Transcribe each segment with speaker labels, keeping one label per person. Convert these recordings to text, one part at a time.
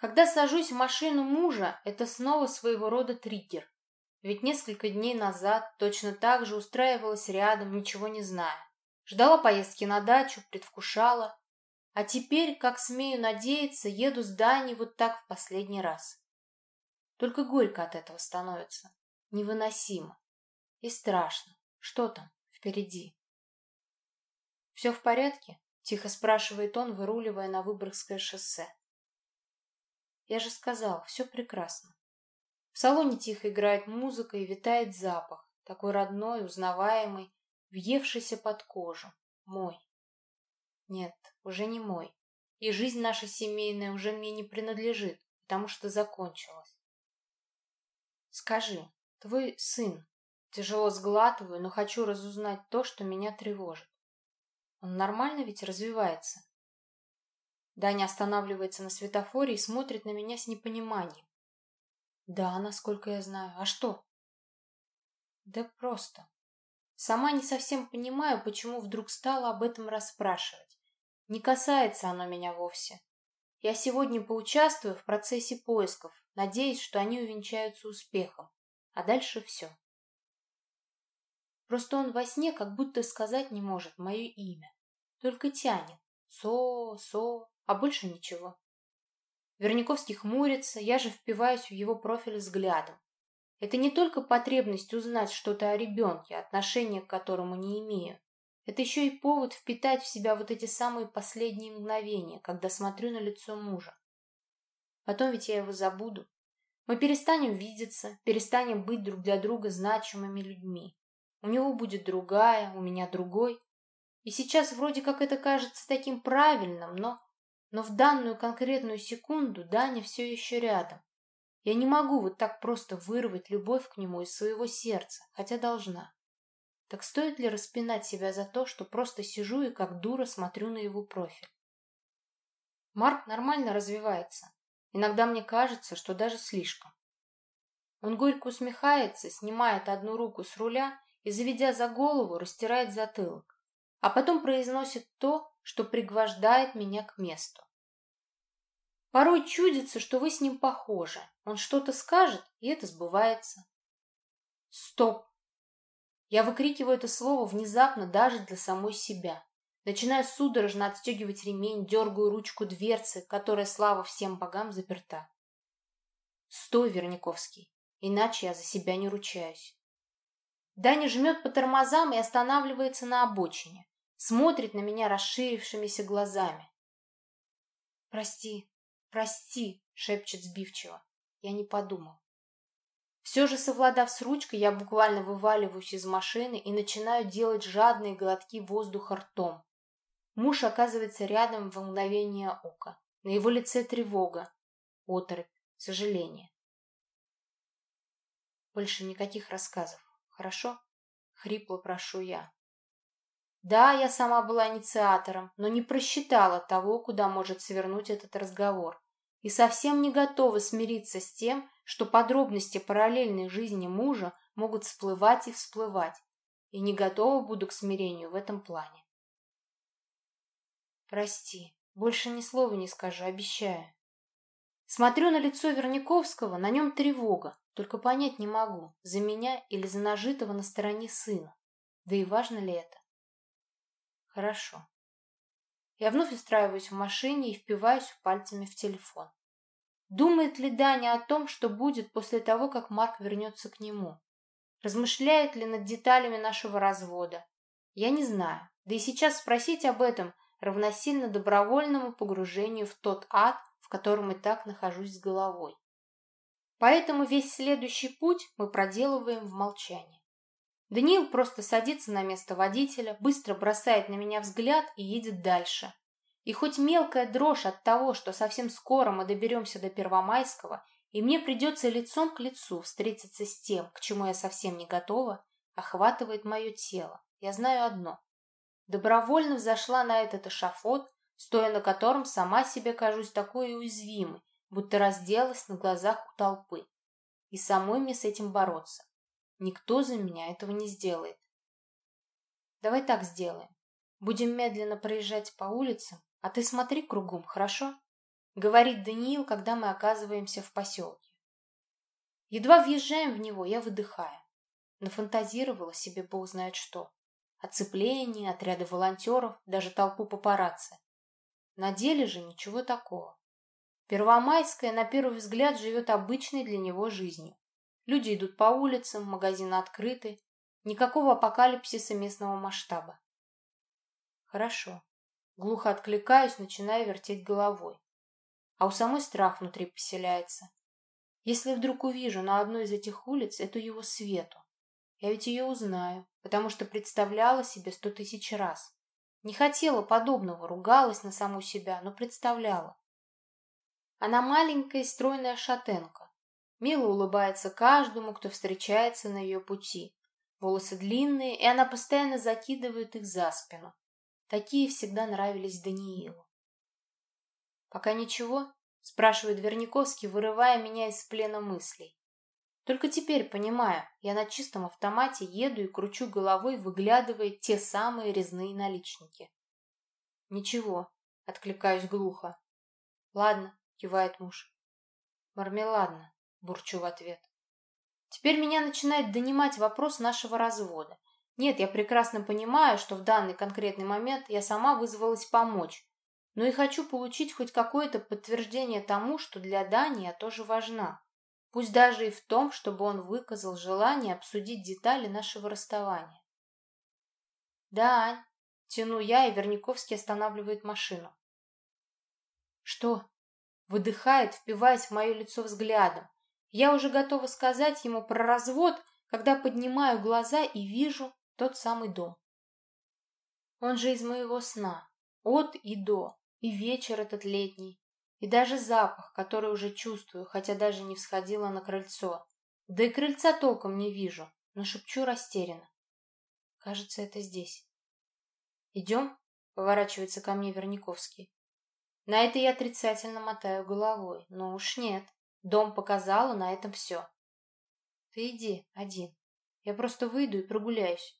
Speaker 1: Когда сажусь в машину мужа, это снова своего рода триггер. Ведь несколько дней назад точно так же устраивалась рядом, ничего не зная. Ждала поездки на дачу, предвкушала. А теперь, как смею надеяться, еду с Даней вот так в последний раз. Только горько от этого становится. Невыносимо. И страшно. Что там впереди? «Все в порядке?» — тихо спрашивает он, выруливая на Выборгское шоссе. Я же сказал, все прекрасно. В салоне тихо играет музыка и витает запах, такой родной, узнаваемый, въевшийся под кожу. Мой. Нет, уже не мой. И жизнь наша семейная уже мне не принадлежит, потому что закончилась. Скажи, твой сын, тяжело сглатываю, но хочу разузнать то, что меня тревожит. Он нормально ведь развивается? Даня останавливается на светофоре и смотрит на меня с непониманием. Да, насколько я знаю. А что? Да просто. Сама не совсем понимаю, почему вдруг стала об этом расспрашивать. Не касается оно меня вовсе. Я сегодня поучаствую в процессе поисков, надеясь, что они увенчаются успехом. А дальше все. Просто он во сне как будто сказать не может мое имя. Только тянет. Со, со, а больше ничего. Верниковский хмурится, я же впиваюсь в его профиль взглядом. Это не только потребность узнать что-то о ребенке, отношения к которому не имею. Это еще и повод впитать в себя вот эти самые последние мгновения, когда смотрю на лицо мужа. Потом ведь я его забуду. Мы перестанем видеться, перестанем быть друг для друга значимыми людьми. У него будет другая, у меня другой. И сейчас вроде как это кажется таким правильным, но но в данную конкретную секунду Даня все еще рядом. Я не могу вот так просто вырвать любовь к нему из своего сердца, хотя должна. Так стоит ли распинать себя за то, что просто сижу и как дура смотрю на его профиль? Марк нормально развивается. Иногда мне кажется, что даже слишком. Он горько усмехается, снимает одну руку с руля и, заведя за голову, растирает затылок, а потом произносит то, что пригвождает меня к месту. Порой чудится, что вы с ним похожи. Он что-то скажет, и это сбывается. Стоп! Я выкрикиваю это слово внезапно даже для самой себя. Начинаю судорожно отстегивать ремень, дергаю ручку дверцы, которая, слава всем богам, заперта. Стой, Верняковский, иначе я за себя не ручаюсь. Даня жмет по тормозам и останавливается на обочине смотрит на меня расширившимися глазами. «Прости, прости», — шепчет сбивчиво. Я не подумал. Все же, совладав с ручкой, я буквально вываливаюсь из машины и начинаю делать жадные глотки воздуха ртом. Муж оказывается рядом в мгновение ока. На его лице тревога, оторопь, сожаление. Больше никаких рассказов, хорошо? Хрипло прошу я. Да, я сама была инициатором, но не просчитала того, куда может свернуть этот разговор. И совсем не готова смириться с тем, что подробности параллельной жизни мужа могут всплывать и всплывать. И не готова буду к смирению в этом плане. Прости, больше ни слова не скажу, обещаю. Смотрю на лицо Верняковского, на нем тревога, только понять не могу, за меня или за нажитого на стороне сына. Да и важно ли это? Хорошо. Я вновь устраиваюсь в машине и впиваюсь пальцами в телефон. Думает ли Даня о том, что будет после того, как Марк вернется к нему? Размышляет ли над деталями нашего развода? Я не знаю. Да и сейчас спросить об этом равносильно добровольному погружению в тот ад, в котором и так нахожусь с головой. Поэтому весь следующий путь мы проделываем в молчании. Даниил просто садится на место водителя, быстро бросает на меня взгляд и едет дальше. И хоть мелкая дрожь от того, что совсем скоро мы доберемся до Первомайского, и мне придется лицом к лицу встретиться с тем, к чему я совсем не готова, охватывает мое тело. Я знаю одно. Добровольно взошла на этот эшафот, стоя на котором сама себе кажусь такой уязвимой, будто разделась на глазах у толпы. И самой мне с этим бороться. Никто за меня этого не сделает. Давай так сделаем. Будем медленно проезжать по улицам, а ты смотри кругом, хорошо? — говорит Даниил, когда мы оказываемся в поселке. Едва въезжаем в него, я выдыхаю. Нафантазировала себе бог знает что. Оцепление, отряды волонтеров, даже толпу папарацци. На деле же ничего такого. Первомайская, на первый взгляд, живет обычной для него жизнью. Люди идут по улицам, магазины открыты. Никакого апокалипсиса местного масштаба. Хорошо. Глухо откликаюсь, начиная вертеть головой. А у самой страх внутри поселяется. Если вдруг увижу на одной из этих улиц эту его свету, я ведь ее узнаю, потому что представляла себе сто тысяч раз. Не хотела подобного, ругалась на саму себя, но представляла. Она маленькая стройная шатенка. Мило улыбается каждому, кто встречается на ее пути. Волосы длинные, и она постоянно закидывает их за спину. Такие всегда нравились Даниилу. «Пока ничего?» — спрашивает Верниковский, вырывая меня из плена мыслей. Только теперь понимаю, я на чистом автомате еду и кручу головой, выглядывая те самые резные наличники. «Ничего», — откликаюсь глухо. «Ладно», — кивает муж. «Мармеладно», — бурчу в ответ. Теперь меня начинает донимать вопрос нашего развода. Нет, я прекрасно понимаю, что в данный конкретный момент я сама вызвалась помочь, но и хочу получить хоть какое-то подтверждение тому, что для Дани я тоже важна. Пусть даже и в том, чтобы он выказал желание обсудить детали нашего расставания. «Да, Ань», — тяну я, и Верняковский останавливает машину. «Что?» — выдыхает, впиваясь в мое лицо взглядом. Я уже готова сказать ему про развод, когда поднимаю глаза и вижу тот самый дом. Он же из моего сна, от и до, и вечер этот летний, и даже запах, который уже чувствую, хотя даже не всходила на крыльцо. Да и крыльца толком не вижу, но шепчу растерянно. Кажется, это здесь. «Идем?» — поворачивается ко мне Верниковский. На это я отрицательно мотаю головой. Ну уж нет. Дом показала, на этом все. Ты иди, один. Я просто выйду и прогуляюсь.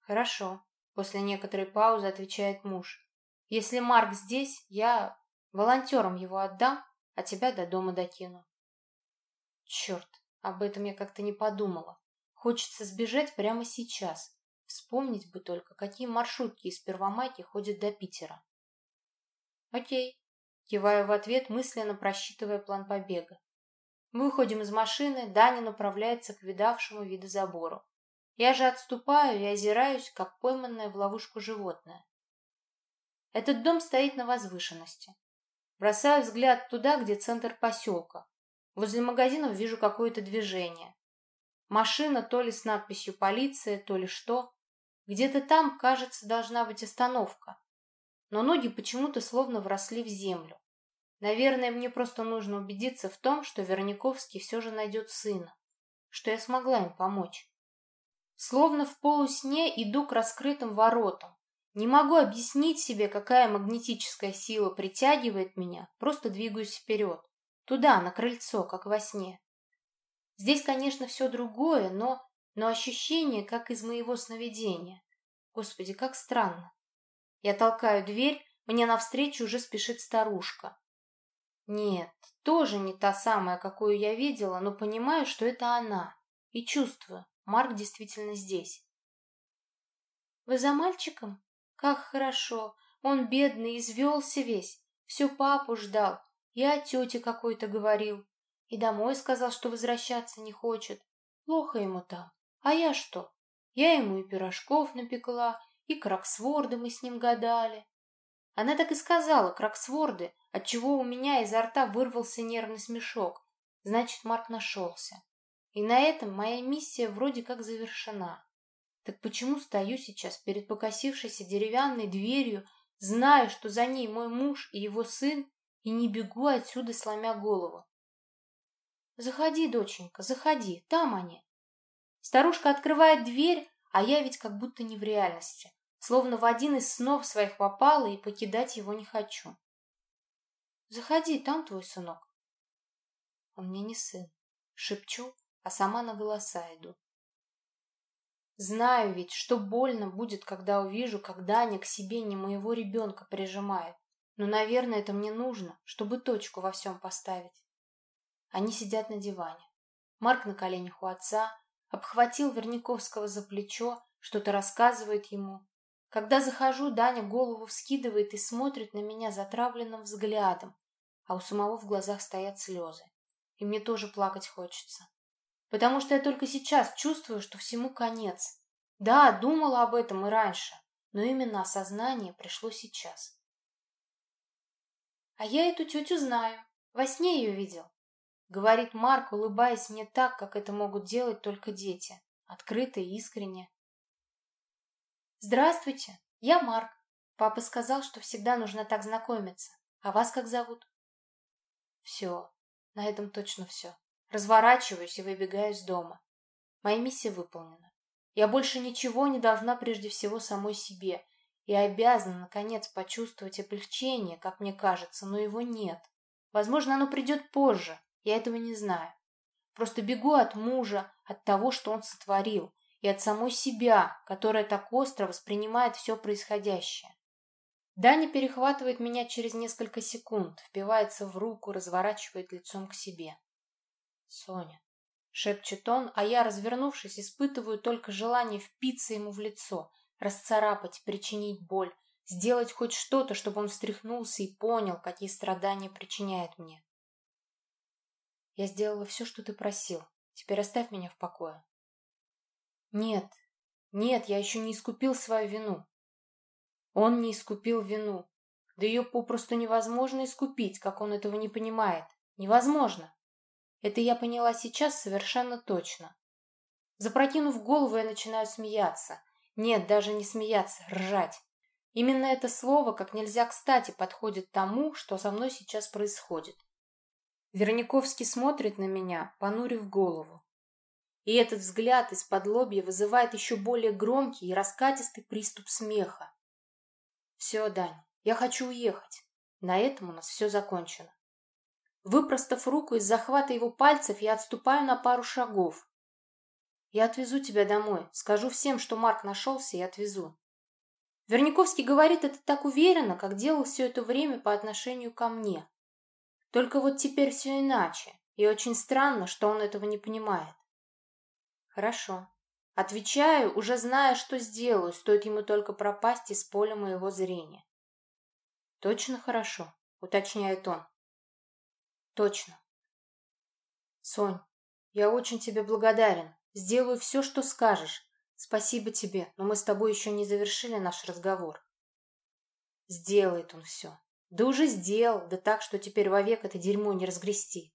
Speaker 1: Хорошо. После некоторой паузы отвечает муж. Если Марк здесь, я Волонтерам его отдам, а тебя до дома докину. Черт, об этом я как-то не подумала. Хочется сбежать прямо сейчас. Вспомнить бы только, какие маршрутки из Первомайки ходят до Питера. Окей. Киваю в ответ, мысленно просчитывая план побега. Мы выходим из машины, Даня направляется к видавшему вида забору. Я же отступаю и озираюсь, как пойманное в ловушку животное. Этот дом стоит на возвышенности. Бросаю взгляд туда, где центр поселка. Возле магазинов вижу какое-то движение. Машина то ли с надписью «Полиция», то ли что. Где-то там, кажется, должна быть остановка. Но ноги почему-то словно вросли в землю. Наверное, мне просто нужно убедиться в том, что Верняковский все же найдет сына, что я смогла им помочь. Словно в полусне иду к раскрытым воротам, не могу объяснить себе, какая магнетическая сила притягивает меня, просто двигаюсь вперед. Туда, на крыльцо, как во сне. Здесь, конечно, все другое, но, но ощущение, как из моего сновидения. Господи, как странно. Я толкаю дверь, мне навстречу уже спешит старушка. Нет, тоже не та самая, какую я видела, но понимаю, что это она. И чувствую, Марк действительно здесь. «Вы за мальчиком?» Как хорошо! Он бедный, извелся весь. Все папу ждал. И о тете какой-то говорил. И домой сказал, что возвращаться не хочет. Плохо ему там. А я что? Я ему и пирожков напекла, и краксворды мы с ним гадали. Она так и сказала, краксворды, отчего у меня изо рта вырвался нервный смешок. Значит, Марк нашелся. И на этом моя миссия вроде как завершена. Так почему стою сейчас перед покосившейся деревянной дверью, зная, что за ней мой муж и его сын, и не бегу отсюда, сломя голову? Заходи, доченька, заходи, там они. Старушка открывает дверь, а я ведь как будто не в реальности, словно в один из снов своих попала и покидать его не хочу. Заходи, там твой сынок. Он мне не сын. Шепчу, а сама на голоса иду. Знаю ведь, что больно будет, когда увижу, как Даня к себе не моего ребенка прижимает. Но, наверное, это мне нужно, чтобы точку во всем поставить. Они сидят на диване. Марк на коленях у отца, обхватил Верняковского за плечо, что-то рассказывает ему. Когда захожу, Даня голову вскидывает и смотрит на меня затравленным взглядом, а у самого в глазах стоят слезы. И мне тоже плакать хочется. Потому что я только сейчас чувствую, что всему конец. Да, думала об этом и раньше, но именно осознание пришло сейчас. А я эту тетю знаю. Во сне ее видел. Говорит Марк, улыбаясь мне так, как это могут делать только дети. Открыто и искренне. Здравствуйте, я Марк. Папа сказал, что всегда нужно так знакомиться. А вас как зовут? Все. На этом точно все. Разворачиваюсь и выбегаю из дома. Моя миссия выполнена. Я больше ничего не должна прежде всего самой себе, и обязана, наконец, почувствовать облегчение, как мне кажется, но его нет. Возможно, оно придет позже, я этого не знаю. Просто бегу от мужа, от того, что он сотворил, и от самой себя, которая так остро воспринимает все происходящее. Даня перехватывает меня через несколько секунд, впивается в руку, разворачивает лицом к себе. «Соня», — шепчет он, а я, развернувшись, испытываю только желание впиться ему в лицо, расцарапать, причинить боль, сделать хоть что-то, чтобы он встряхнулся и понял, какие страдания причиняет мне. Я сделала все, что ты просил. Теперь оставь меня в покое. Нет, нет, я еще не искупил свою вину. Он не искупил вину. Да ее попросту невозможно искупить, как он этого не понимает. Невозможно. Это я поняла сейчас совершенно точно. Запрокинув голову, я начинаю смеяться. Нет, даже не смеяться, ржать. Именно это слово как нельзя кстати подходит тому, что со мной сейчас происходит. Верниковский смотрит на меня, понурив голову. И этот взгляд из-под лобья вызывает еще более громкий и раскатистый приступ смеха. Все, Дань, я хочу уехать. На этом у нас все закончено. Выпростав руку из захвата его пальцев, я отступаю на пару шагов. Я отвезу тебя домой. Скажу всем, что Марк нашелся, и отвезу. Верниковский говорит это так уверенно, как делал все это время по отношению ко мне. Только вот теперь все иначе, и очень странно, что он этого не понимает. Хорошо. Отвечаю, уже зная, что сделаю, стоит ему только пропасть из поля моего зрения. Точно хорошо, уточняет он. Точно. Сонь, я очень тебе благодарен. Сделаю все, что скажешь. Спасибо тебе, но мы с тобой еще не завершили наш разговор. Сделает он все. Да уже сделал, да так, что теперь вовек это дерьмо не разгрести.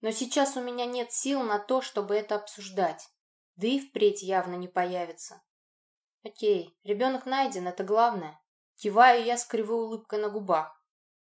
Speaker 1: Но сейчас у меня нет сил на то, чтобы это обсуждать. Да и впредь явно не появится. Окей, ребенок найден, это главное. Киваю я с кривой улыбкой на губах.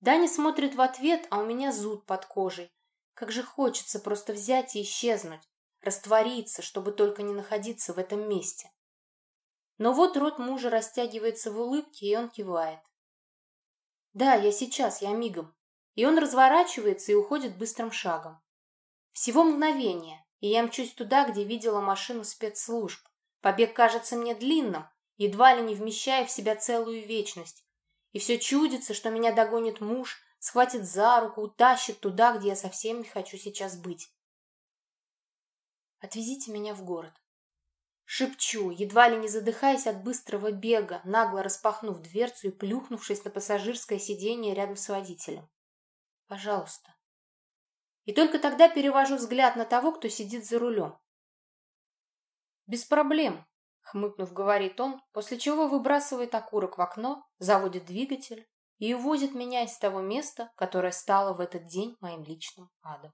Speaker 1: Даня смотрит в ответ, а у меня зуд под кожей. Как же хочется просто взять и исчезнуть раствориться, чтобы только не находиться в этом месте. Но вот рот мужа растягивается в улыбке, и он кивает. «Да, я сейчас, я мигом». И он разворачивается и уходит быстрым шагом. Всего мгновение, и я мчусь туда, где видела машину спецслужб. Побег кажется мне длинным, едва ли не вмещая в себя целую вечность. И все чудится, что меня догонит муж, схватит за руку, утащит туда, где я совсем не хочу сейчас быть. Отвезите меня в город. Шепчу, едва ли не задыхаясь от быстрого бега, нагло распахнув дверцу и плюхнувшись на пассажирское сиденье рядом с водителем. Пожалуйста. И только тогда перевожу взгляд на того, кто сидит за рулем. Без проблем, хмыкнув, говорит он, после чего выбрасывает окурок в окно, заводит двигатель и увозит меня из того места, которое стало в этот день моим личным адом.